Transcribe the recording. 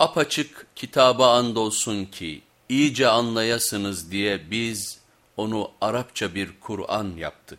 Apaçık kitaba andolsun ki iyice anlayasınız diye biz onu Arapça bir Kur'an yaptık.